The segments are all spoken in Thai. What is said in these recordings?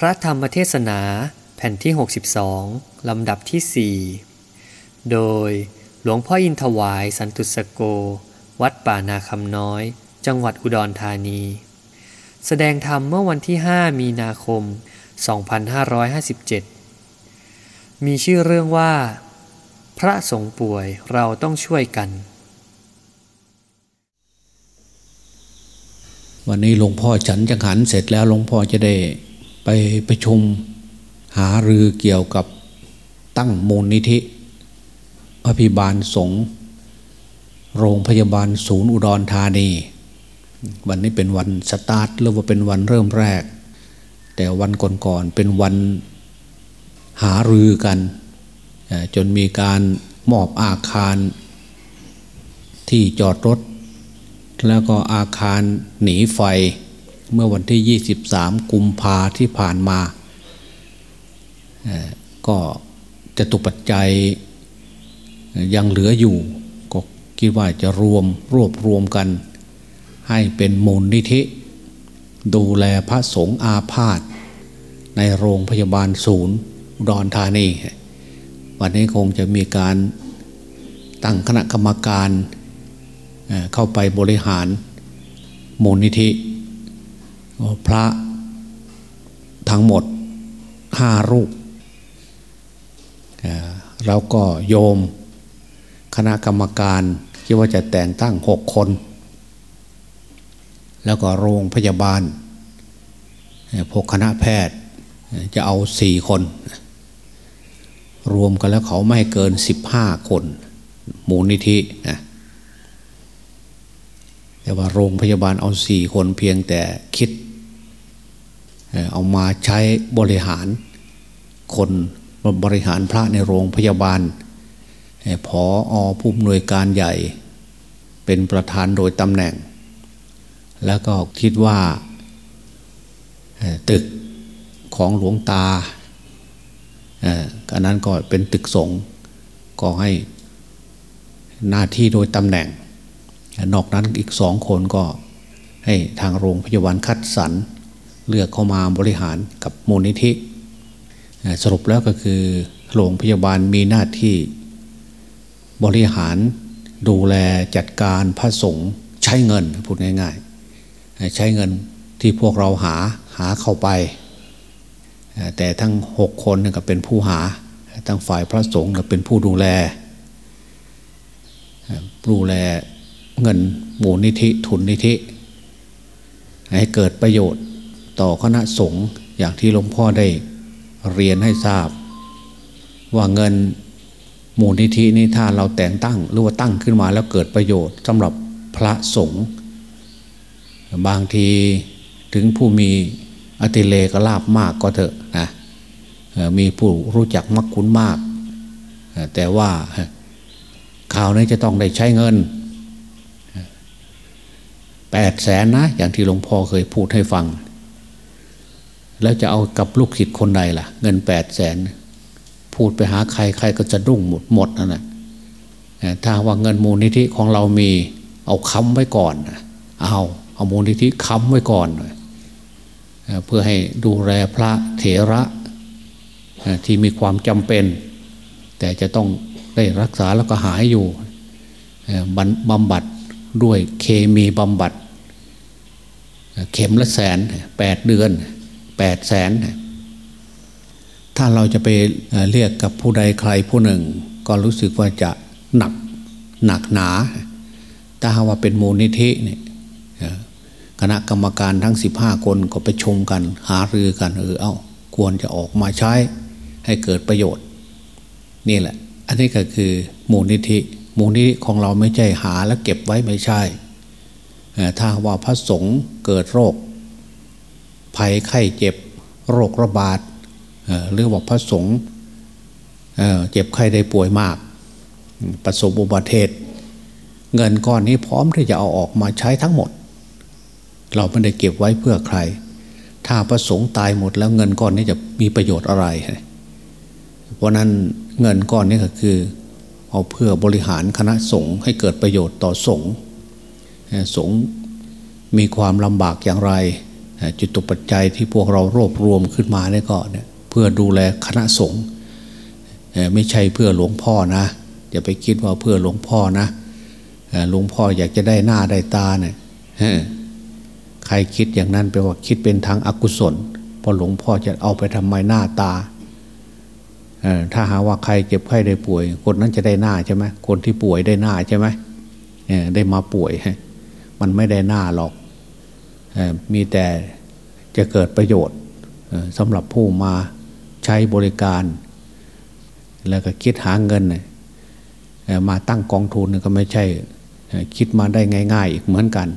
พระธรรมเทศนาแผ่นที่ 62 ลำดับที่ 4 โดยหลวงพ่ออินทวายสันตุสโก วัดป่านาคำน้อย จังหวัดอุดรธานี แสดงธรรมเมื่อวันที่ 5 มีนาคม 2557 มีชื่อเรื่องว่า พระสงฆ์ป่วยเราต้องช่วยกัน วันนี้หลวงพ่อฉันจังหันเสร็จแล้วหลวงพ่อจะได้ ไปประชุมหารือเกี่ยวกับตั้งมูลนิธิอภิบาลสงฆ์โรงพยาบาลศูนย์อุดรธานี วันนี้เป็นวันสตาร์ทหรือว่าเป็นวันเริ่มแรก แต่วันก่อนๆเป็นวันหารือกัน จนมีการมอบอาคารที่จอดรถ แล้วก็อาคารหนีไฟ เมื่อวันที่ 23 กุมภาที่ผ่านมา ก็จะตุปัจจัยยังเหลืออยู่ ก็คิดว่าจะรวมรวบรวมกัน ให้เป็นมูลนิธิ ดูแลพระสงฆ์อาพาธในโรงพยาบาลศูนย์ดอุดรธานี วันนี้คงจะมีการตั้งคณะกรรมการเข้าไปบริหารมูลนิธิ พระทั้งหมดห้ารูปเอ่อแล้วก็โยมคณะกรรมการคิดว่าจะแต่งตั้งหกคน แล้วก็โรงพยาบาลพวกคณะแพทย์จะเอาสี่คน รวมกันแล้วเขาไม่เกินสิบห้าคนมูลนิธินะแต่ว่าโรงพยาบาลเอาสี่คนเพียงแต่คิด เอามาใช้บริหารคนบริหารพระในโรงพยาบาลผออผู้อำนวยการใหญ่ เป็นประธานโดยตำแหน่ง แล้วก็คิดว่าตึกของหลวงตาอันนั้นก็เป็นตึกสงก็ให้หน้าที่โดยตำแหน่ง นอกนั้นอีกสองคนก็ให้ทางโรงพยาบาลคัดสรร เลือกเข้ามาบริหารกับมูลนิธิสรุปแล้วก็คือโรงพยาบาลมีหน้าที่บริหารดูแลจัดการพระสงฆ์ใช้เงินพูดง่าย ๆ ใช้เงินที่พวกเราหาหาเข้าไป แต่ทั้งหกคนก็เป็นผู้หาทั้งฝ่ายพระสงฆ์ก็เป็นผู้ดูแล ดูแลเงินมูลนิธิทุนนิธิ ให้เกิดประโยชน์ ต่อคณะสงฆ์อย่างที่หลวงพ่อได้เรียนให้ทราบ ว่าเงินมูลนิธินี้ถ้าเราแต่งตั้งหรือว่าตั้งขึ้นมาแล้วเกิดประโยชน์สำหรับพระสงฆ์บางทีถึงผู้มีอติเลกลาบมากก็เถอะนะมีผู้รู้จักมักคุ้นมาก แต่ว่าข่าวนี้จะต้องได้ใช้เงินแปดแสนนะ อย่างที่หลวงพ่อเคยพูดให้ฟัง แล้วจะเอากับลูกศิษย์คนใดล่ะ เงินแปดแสนพูดไปหาใครใครก็จะรุ่งหมดหมดนั่นแหละถ้าว่าเงินมูลนิธิของเรามี เอาค้ำไว้ก่อนเอาเอามูลนิธิค้ำไว้ก่อนเอ่อเพื่อให้ดูแลพระเถระที่มีความจำเป็น แต่จะต้องได้รักษาแล้วก็หายอยู่บำบัดด้วยเคมีบำบัด เข็มละแสนแปดเดือน แปดแสนถ้าเราจะไปเรียกกับผู้ใดใครผู้หนึ่ง ก็รู้สึกว่าจะหนักหนักหนา ถ้าหากว่าเป็นมูลนิธิเนี่ยคณะกรรมการทั้ง 15 คนก็ไปชมกัน หารือกันเออเอาควรจะออกมาใช้ให้เกิดประโยชน์ นี่แหละ อันนี้ก็คือมูลนิธิมูลนิธิของเราไม่ใช่หาแล้วเก็บไว้ไม่ใช่ถ้าว่าพระสงฆ์เกิดโรค ภัยไข้เจ็บโรคระบาดเอ่อหรือว่าพระสงฆ์เจ็บไข้ได้ป่วยมาก ประสบอุบัติเหตุเงินก้อนนี้พร้อมที่จะเอาออกมาใช้ทั้งหมด เราไม่ได้เก็บไว้เพื่อใคร ถ้าประสงค์ตายหมดแล้วเงินก้อนนี้จะมีประโยชน์อะไร เพราะนั้นเงินก้อนนี้ก็คือ เอาเพื่อบริหารคณะสงฆ์ให้เกิดประโยชน์ต่อสงฆ์สงฆ์มีความลำบากอย่างไร จิตตุปัจจัยที่พวกเรารวบรวมขึ้นมาเนี่ยก็เนี่ยเพื่อดูแลคณะสงฆ์ไม่ใช่เพื่อหลวงพ่อนะอย่าไปคิดว่าเพื่อหลวงพ่อนะหลวงพ่ออยากจะได้หน้าได้ตาเนี่ยใครคิดอย่างนั้นแปลว่าคิดเป็นทางอากุศลพอหลวงพ่อจะเอาไปทำไมหน้าตาถ้าหาว่าใครเจ็บไข้ได้ป่วย คนนั้นจะได้หน้าใช่ไหมคนที่ป่วยได้หน้าใช่ไหมได้มาป่วยมันไม่ได้หน้าหรอก มีแต่จะเกิดประโยชน์สำหรับผู้มาใช้บริการ แล้วก็คิดหาเงิน มาตั้งกองทุนก็ไม่ใช่คิดมาได้ง่าย ๆ อีกเหมือนกัน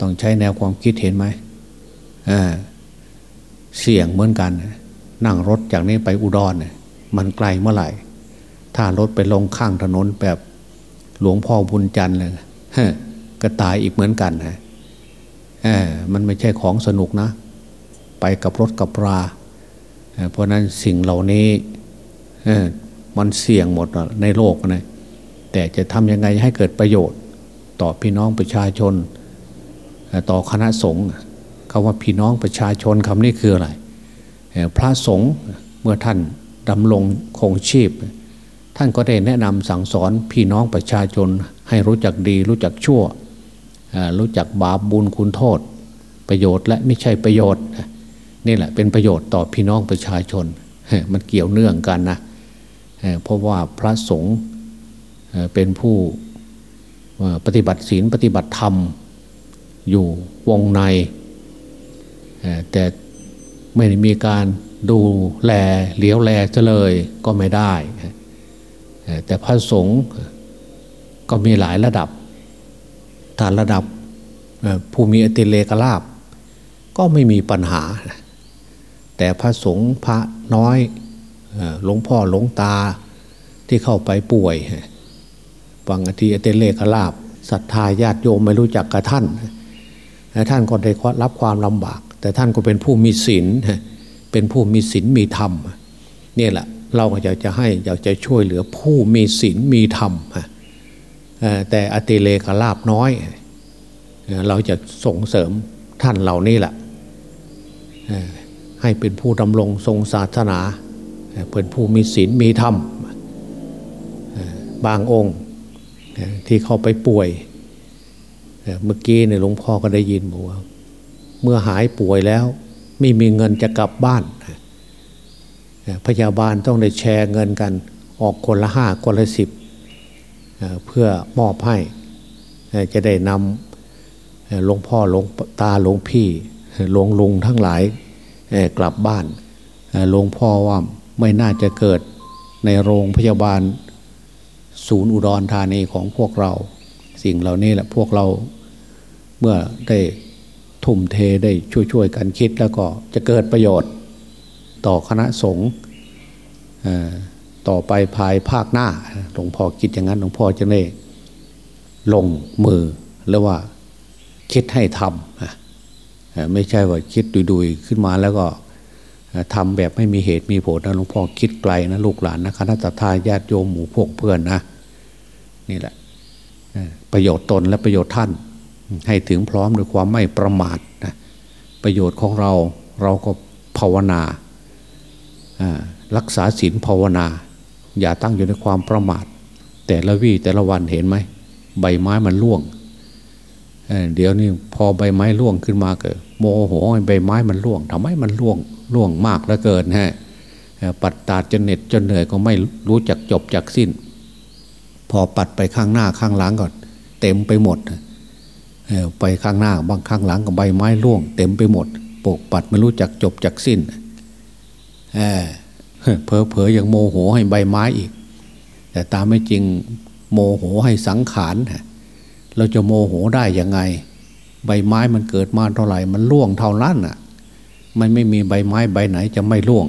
ต้องใช้แนวความคิดเห็นไหมเสี่ยงเหมือนกัน นั่งรถจากนี้ไปอุดรมันไกลเมื่อไหร่ ถ้ารถไปลงข้างถนนแบบหลวงพ่อบุญจันทร์เลยก็ตายอีกเหมือนกันนะ มันไม่ใช่ของสนุกนะ ไปกับรถกับรา เพราะนั้นสิ่งเหล่านี้มันเสี่ยงหมดในโลกนะแต่จะทำยังไงให้เกิดประโยชน์ ต่อพี่น้องประชาชน ต่อคณะสงฆ์คำว่าพี่น้องประชาชนคำนี้คืออะไร พระสงฆ์เมื่อท่านดำรงคงชีพ ท่านก็ได้แนะนำสั่งสอนพี่น้องประชาชนให้รู้จักดีรู้จักชั่ว รู้จักบาปบุญคุณโทษ ประโยชน์และไม่ใช่ประโยชน์ นี่แหละเป็นประโยชน์ต่อพี่น้องประชาชน มันเกี่ยวเนื่องกันนะเพราะว่าพระสงฆ์เป็นผู้ปฏิบัติศีลปฏิบัติธรรมอยู่วงใน แต่ไม่ได้มีการดูแลเลี้ยวแลจะเลยก็ไม่ได้ แต่พระสงฆ์ก็มีหลายระดับ ถ้าระดับผู้มีอติเลกลาบ ก็ไม่มีปัญหา แต่พระสงฆ์พระน้อยหลวงพ่อหลวงตาที่เข้าไปป่วยฟังอธิอติเลกลาบศรัทธาญาติโยมไม่รู้จักกับท่านท่านก็ได้รับความลำบาก แต่ท่านก็เป็นผู้มีศีลเป็นผู้มีศีลมีธรรมนี่แหละเราก็อยากจะให้อยากจะช่วยเหลือผู้มีศีลมีธรรม แต่อติเลกลาบน้อย เราจะส่งเสริมท่านเหล่านี้แหละให้เป็นผู้ดำรงทรงศาสนาเป็นผู้มีศีลมีธรรม บางองค์ที่เขาไปป่วย เมื่อกี้ในหลวงพ่อก็ได้ยินบอกว่า เมื่อหายป่วยแล้ว ไม่มีเงินจะกลับบ้าน พยาบาลต้องได้แชร์เงินกัน ออกคนละห้าคนละสิบ เพื่อมอบให้จะได้นำหลวงพ่อหลวงตาหลวงพี่หลวงลุงทั้งหลายกลับบ้านหลวงพ่อว่าไม่น่าจะเกิดในโรงพยาบาลศูนย์อุดรธานีของพวกเรา สิ่งเหล่านี้แหละพวกเราเมื่อได้ทุ่มเทได้ช่วยๆกันคิดแล้วก็จะเกิดประโยชน์ต่อคณะสงฆ์ ต่อไปภายภาคหน้าหลวงพ่อคิดอย่างนั้นหลวงพ่อจะได้ลงมือหรือว่าคิดให้ทำไม่ใช่ว่าคิดดุยๆขึ้นมาแล้วก็ทำแบบไม่มีเหตุมีผลนะหลวงพ่อคิดไกลนะลูกหลานนะคณะทาญาติโยมหมู่พวกเพื่อนนะนี่แหละประโยชน์ตนและประโยชน์ท่าน ให้ถึงพร้อมด้วยความไม่ประมาทนะประโยชน์ของเราเราก็ภาวนารักษาศีลภาวนา อย่าตั้งอยู่ในความประมาท แต่ละวี่แต่ละวันเห็นไหมใบไม้มันร่วงเเดี๋ยวนี้พอใบไม้ร่วงขึ้นมาเกิดโมโหใบไม้มันร่วงทำไมมันร่วงร่วงมากเหลือเกินฮะปัดตาจนเหน็ดจนเหนื่อยก็ไม่รู้จักจบจากสิ้น พอปัดไปข้างหน้าข้างหลังก่อนเต็มไปหมดไปข้างหน้าบางข้างหลังกับใบไม้ร่วง เต็มไปหมดปกปัดไม่รู้จักจบจากสิ้น เพอเพอยังโมโหให้ใบไม้อีก แต่ตามไม่จริงโมโหให้สังขารเราจะโมโหได้ยังไง ใบไม้มันเกิดมาเท่าไหร่มันร่วงเท่านั้นอะ มันไม่มีใบไม้ใบไหนจะไม่ร่วง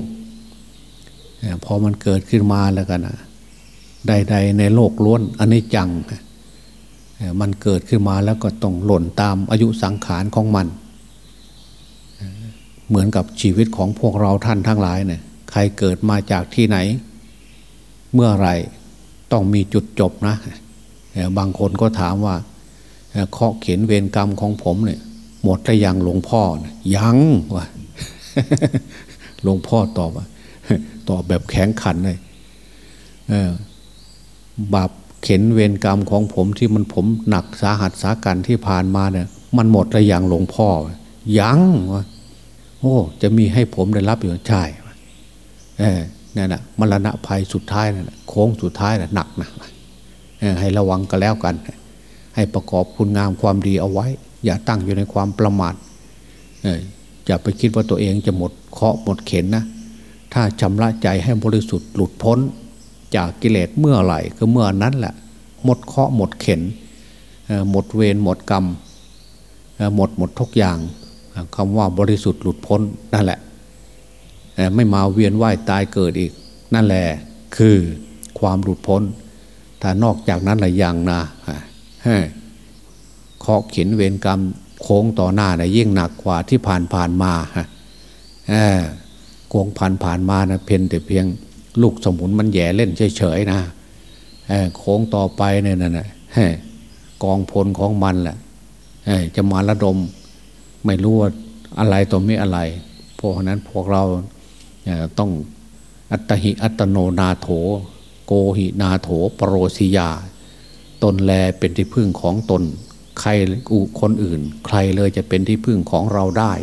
พอมันเกิดขึ้นมาแล้วกันนะใดๆในโลกล้วนอันนี้จัง มันเกิดขึ้นมาแล้วก็ต้องหล่นตามอายุสังขารของมัน เหมือนกับชีวิตของพวกเราท่านทั้งหลายเนี่ย ใครเกิดมาจากที่ไหน เมื่อไรต้องมีจุดจบนะบางคนก็ถามว่าเคาะเขียนเวรกรรมของผมเนี่ย หมดแล้วยังหลวงพ่อนะยังวะหลวงพ่อตอบว่าตอบแบบแข็งขันเลยเออบาปเข็นเวรกรรมของผมที่มันผมหนักสาหัสสากันที่ผ่านมาเนี่ย มันหมดแล้วยังหลวงพ่อยังวะโอ้ จะมีให้ผมได้รับอยู่ใช่ เนั่นแหะมรณะภัยสุดท้ายนั่นโค้งสุดท้ายน่ะหนักนะให้ระวังก็แล้วกัน ให้ประกอบคุณงามความดีเอาไว้ อย่าตั้งอยู่ในความประมาทอย่าไปคิดว่าตัวเองจะหมดเคราะห์หมดเข็นนะถ้าชำระใจให้บริสุทธิ์หลุดพ้น จากกิเลสเมื่อไหร่ก็เมื่อนั้นแหละหมดเคราะห์หมดเข็นหมดเวรหมดกรรมหมดหมดทุกอย่างคำว่าบริสุทธิ์หลุดพ้นนั่นแหละ ไม่มาเวียนว่ายตายเกิดอีก นั่นแหละคือความหลุดพ้น ถ้านอกจากนั้นหลายอย่างนะเคาะเข็นเวรกรรมโค้งต่อหน้านะยิ่งหนักกว่าที่ผ่านผ่านมาฮะโค้งผ่านผ่านมานะเพียงแต่เพียงลูกสมุนมันแย่เล่นเฉยๆนะโค้งต่อไปเนี่ยนะกองพลของมันแหละจะมาระดม ไม่รู้ว่าอะไรตัวไม่อะไรเพราะนั้นพวกเรา ต้องอัตหิอัตโนนาโถ โกหินาโถปรโรสิยา ตนแลเป็นที่พึ่งของตน ใครอุคนอื่น ใครเลยจะเป็นที่พึ่งของเราได้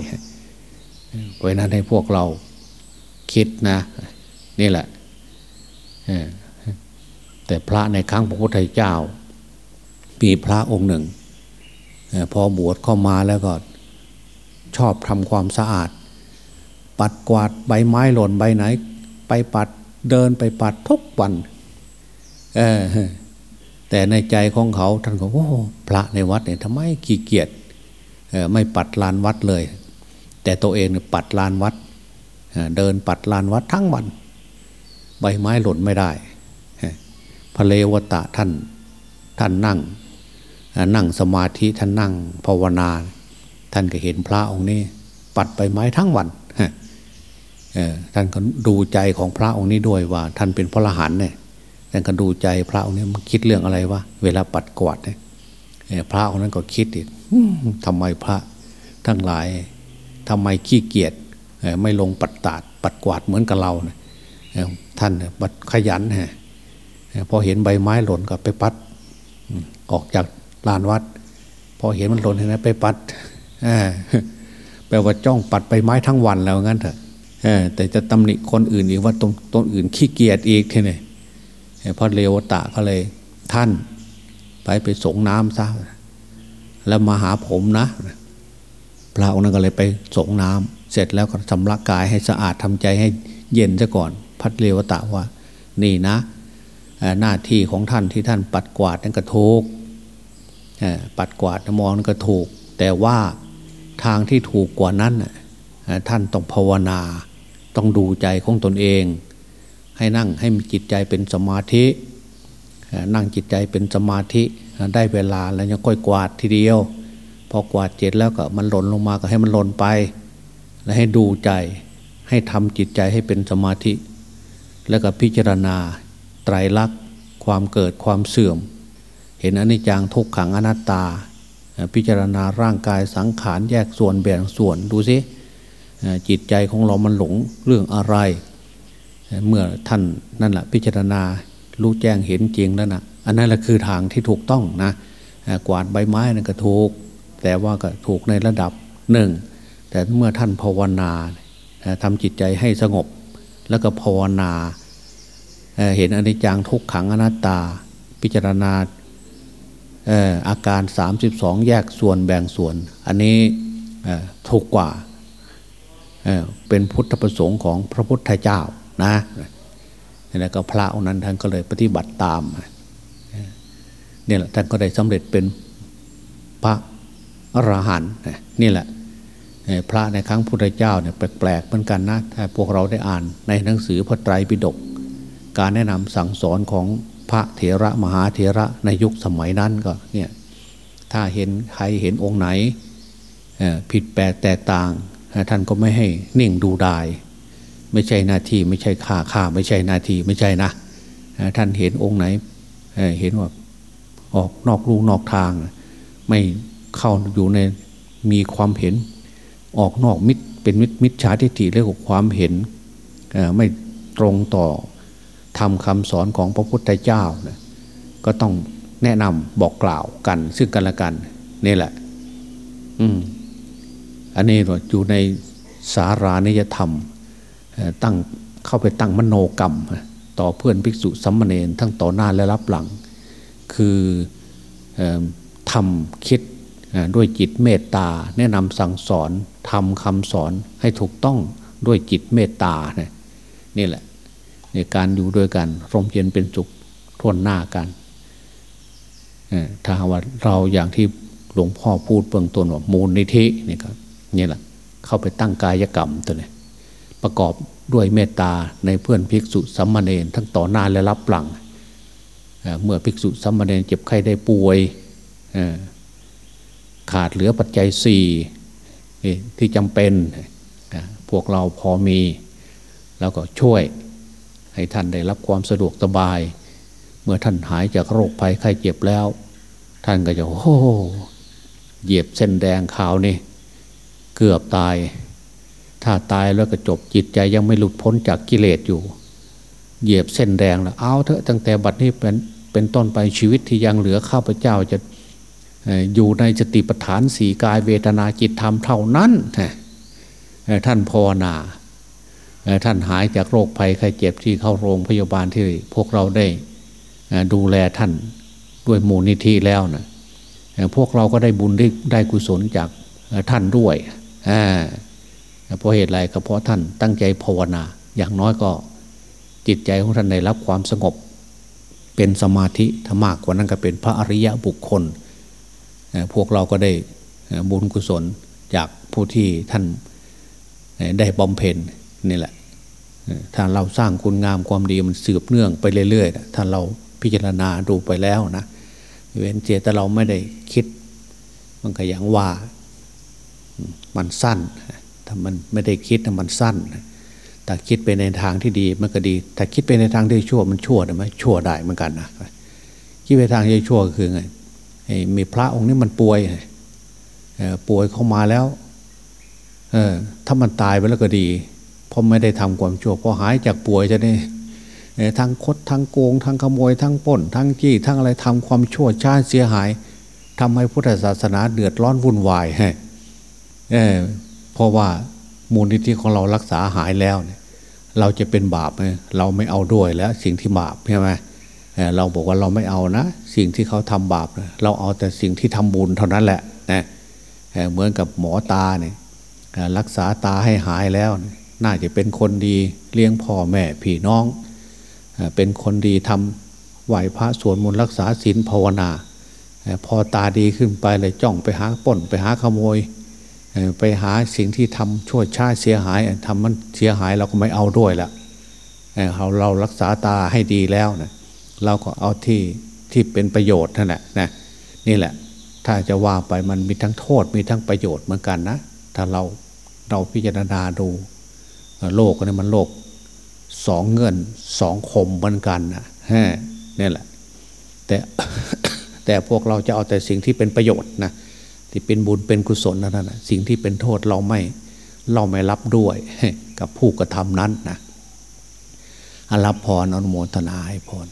เพราะนั้นให้พวกเราคิดนะ นี่แหละแต่พระในครั้งพระพุทธเจ้ามีพระองค์หนึ่ง พอบวชเข้ามาแล้วก็ชอบทำความสะอาด ปัดกวาดใบไม้หล่นใบไหน ไปปัดเดินไปปัดทุกวันเออแต่ในใจของเขาท่านก็โอ้พระในวัดเนี่ยทำไมขี้เกียจไม่ปัดลานวัดเลย แต่ตัวเองเนี่ยปัดลานวัดเดินปัดลานวัดทั้งวัน ใบไม้หล่นไม่ได้พระเลวตะท่านท่านนั่ง นั่งสมาธิท่านนั่งภาวนา ท่านก็เห็นพระองค์นี้ ปัดใบไม้ทั้งวัน ท่านก็ดูใจของพระองค์นี้ด้วยว่า ท่านเป็นพระอรหันต์เนี่ยท่านก็ดูใจพระองค์นี้มันคิดเรื่องอะไรวะเวลาปัดกวาดเนี่ยพระองค์นั้นก็คิดอีกทำไมพระทั้งหลายทำไมขี้เกียจไม่ลงปัดตาดปัดกวาดเหมือนกับเราเนี่ยท่านปัดขยันฮะพอเห็นใบไม้หล่นก็ไปปัด ออกจากลานวัด พอเห็นมันหล่นเห็นไหมไปปัดแปลว่าจ้องปัดใบไม้ทั้งวันแล้วงั้นเถอะ แต่จะตำหนิคนอื่นอีกว่าตรงตนอื่นขี้เกียจอีกทีนี่พระเลวตะก็เลยท่านไปไปสงน้ำซะแล้วมาหาผมนะ พระองค์นั้นก็เลยไปสงน้ำเสร็จแล้วก็ชำระกายให้สะอาดทำใจให้เย็นซะก่อน พัดเลวตะว่า นี่นะหน้าที่ของท่านที่ท่านปัดกวาดนั่นก็ถูกปัดกวาดมองนั่นก็ถูก แต่ว่าทางที่ถูกกว่านั้นท่านต้องภาวนา ต้องดูใจของตนเอง ให้นั่งให้มีจิตใจเป็นสมาธิ นั่งจิตใจเป็นสมาธิได้เวลาแล้วยังค่อยกวาดทีเดียว พอกวาดเจ็ดแล้วก็มันหล่นลงมาก็ให้มันหล่นไป แล้วให้ดูใจให้ทำจิตใจให้เป็นสมาธิ แล้วก็พิจารณาไตรลักษณ์ความเกิดความเสื่อม เห็นอนิจจังทุกขังอนัตตา พิจารณาร่างกายสังขารแยกส่วนแบ่งส่วนดูสิ จิตใจของเรามันหลงเรื่องอะไร เมื่อท่านนั่นแหละพิจารณารู้แจ้งเห็นจริงแล้วนะอันนั้นแหละคือทางที่ถูกต้องนะกวาดใบไม้นั่นก็ถูก แต่ว่าก็ถูกในระดับหนึ่งแต่เมื่อท่านภาวนาทำจิตใจให้สงบ แล้วก็ภาวนาเห็นอนิจจังทุกขังอนัตตา พิจารณาอาการ 32 แยกส่วนแบ่งส่วน อันนี้ถูกกว่า เป็นพุทธประสงค์ของพระพุทธเจ้านะแล้วก็พระองค์นั้นท่านก็เลยปฏิบัติตามเนี่ยแหละท่านก็ได้สำเร็จเป็นพระอรหันต์นี่แหละพระในครั้งพุทธเจ้าเนี่ยแปลกๆเหมือนกันนะถ้าพวกเราได้อ่านในหนังสือพระไตรปิฎกการแนะนำสั่งสอนของพระเถระมหาเถระในยุคสมัยนั้นก็เนี่ยถ้าเห็นใครเห็นองค์ไหนผิดแปลกแตกต่าง ท่านก็ไม่ให้นิ่งดูดาย ไม่ใช่หน้าที่ไม่ใช่ข่าข่าไม่ใช่หน้าที่ไม่ใช่นะท่านเห็นองค์ไหนเห็นว่าออกนอกลูนอกทาง ไม่เข้าอยู่ในมีความเห็น ออกนอกมิตรเป็นมิตรมิจฉาทิฏฐิเรื่องของความเห็นไม่ตรงต่อทำคำสอนของพระพุทธเจ้านะก็ต้องแนะนำบอกกล่าวกัน ซึ่งกันและกันนี่แหละ อืม อันนี้อยู่ในสารานิยธรรมตั้งเข้าไปตั้งมโนกรรม ต่อเพื่อนภิกษุสัมมาเนนทั้งต่อหน้าและรับหลัง คือทำคิดด้วยจิตเมตตา แนะนำสั่งสอนทำคำสอนให้ถูกต้องด้วยจิตเมตตาเนี่ยนี่แหละในการอยู่ด้วยกันร่มเย็นเป็นสุขทวนหน้ากันถ้าว่าเราอย่างที่หลวงพ่อพูดเบื้องต้นว่ามูลนิธินี่ครับ นี่แหละเข้าไปตั้งกายกรรมตัวนี้ประกอบด้วยเมตตาในเพื่อนภิกษุสัมมาเนนทั้งต่อหน้าและรับหลังเมื่อภิกษุสัมมาเนนเจ็บไข้ได้ป่วยขาดเหลือปัจจัยสี่ที่จำเป็นพวกเราพอมี แล้วก็ช่วย ให้ท่านได้รับความสะดวกสบาย เมื่อท่านหายจากโรคภัยไข้เจ็บแล้ว ท่านก็จะโอ้เหยียบเส้นแดงขาวนี่ เกือบตาย ถ้าตายแล้วก็จบจิตใจยังไม่หลุดพ้นจากกิเลสอยู่ เหยียบเส้นแดงแล้วเอาเถอะตั้งแต่บัดนี้เป็นเป็นต้นไปชีวิตที่ยังเหลือข้าพเจ้าจะอยู่ในสติปัฏฐานสีกายเวทนาจิตธรรมเท่านั้นท่านภาวนาท่านหายจากโรคภัยไข้เจ็บที่เข้าโรงพยาบาลที่พวกเราได้ดูแลท่านด้วยมูลนิธิแล้วนะพวกเราก็ได้บุญได้ได้กุศลจากท่านด้วย เพราะเหตุไรก็เพราะท่านตั้งใจภาวนา อย่างน้อยก็จิตใจของท่านได้รับความสงบ เป็นสมาธิถ้ามากกว่านั้นก็เป็นพระอริยะบุคคล พวกเราก็ได้บุญกุศลจากผู้ที่ท่านได้บำเพ็ญนี่แหละถ้าเราสร้างคุณงามความดีมันสืบเนื่องไปเรื่อยๆถ้าเราพิจารณาดูไปแล้วนะเว้นเจแต่เราไม่ได้คิด มันก็อย่างว่า มันสั้น ถ้ามันไม่ได้คิดมันสั้น แต่คิดไปในทางที่ดีมันก็ดี แต่คิดไปในทางที่ชั่วมันชั่วได้ไหมชั่วได้เหมือนกันนะคิดไปทางที่ชั่วคือไงมีพระองค์นี้มันป่วยป่วยเข้ามาแล้วถ้ามันตายไปแล้วก็ดี เพราะไม่ได้ทำความชั่วพอหายจากป่วยจะนี่ทั้งคดทั้งโกง ทั้งขโมย ทั้งป้นทั้งจี้ทั้งอะไรทำความชั่วช้าเสียหายทำให้พุทธศาสนาเดือดร้อนวุ่นวาย ฮะเเพราะว่ามูลนิธิของเรารักษาหายแล้วเนี่ย เราจะเป็นบาปไหมเราไม่เอาด้วยแล้วสิ่งที่บาปใช่ไหมเราบอกว่าเราไม่เอานะ สิ่งที่เขาทำบาป เราเอาแต่สิ่งที่ทำบุญเท่านั้นแหละนะเหมือนกับหมอตาเนี่ยรักษาตาให้หายแล้ว น่าจะเป็นคนดีเลี้ยงพ่อแม่พี่น้อง เป็นคนดีทำไหวพระสวดมนต์รักษาศีลภาวนา พอตาดีขึ้นไปเลยจ้องไปหาป่นไปหาขโมย ไปหาสิ่งที่ทำชั่วช้าเสียหายทำมันเสียหายเราก็ไม่เอาด้วยละเราเรารักษาตาให้ดีแล้วนะเราก็เอาที่ที่เป็นประโยชน์นั่นแหละนะนี่แหละ ถ้าจะว่าไปมันมีทั้งโทษมีทั้งประโยชน์เหมือนกันนะถ้าเราเราพิจารณาดู โลกนี่มันโลกสองเงินสองคมเหมือนกันนะฮะนี่แหละ แต่แต่พวกเราจะเอาแต่สิ่งที่เป็นประโยชน์นะ ที่เป็นบุญเป็นกุศลนั่นนะสิ่งที่เป็นโทษเราไม่เราไม่รับด้วยกับผู้กระทำนั้นนะอรับพรอนุโมทนาให้พร